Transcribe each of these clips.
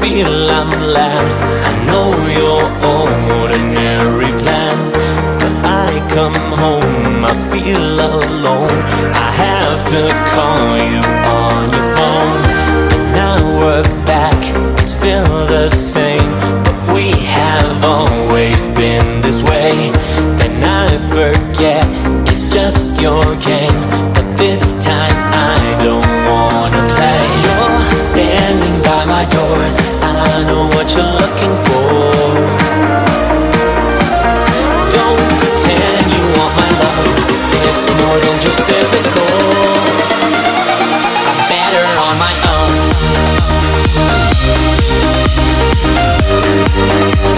feel I'm last. I know your ordinary plan. But I come home, I feel alone. I have to call you on your phone. And now we're back, it's still the same. But we have always been this way. Then I forget, it's just your game. My own.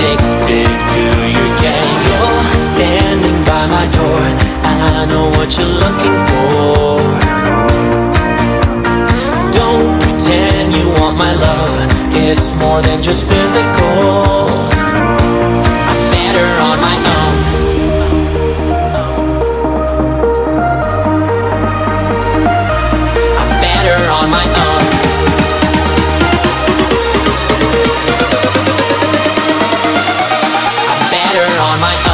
Addicted to your game. You're standing by my door. I know what you're looking for. Don't pretend you want my love. It's more than just physical. On my.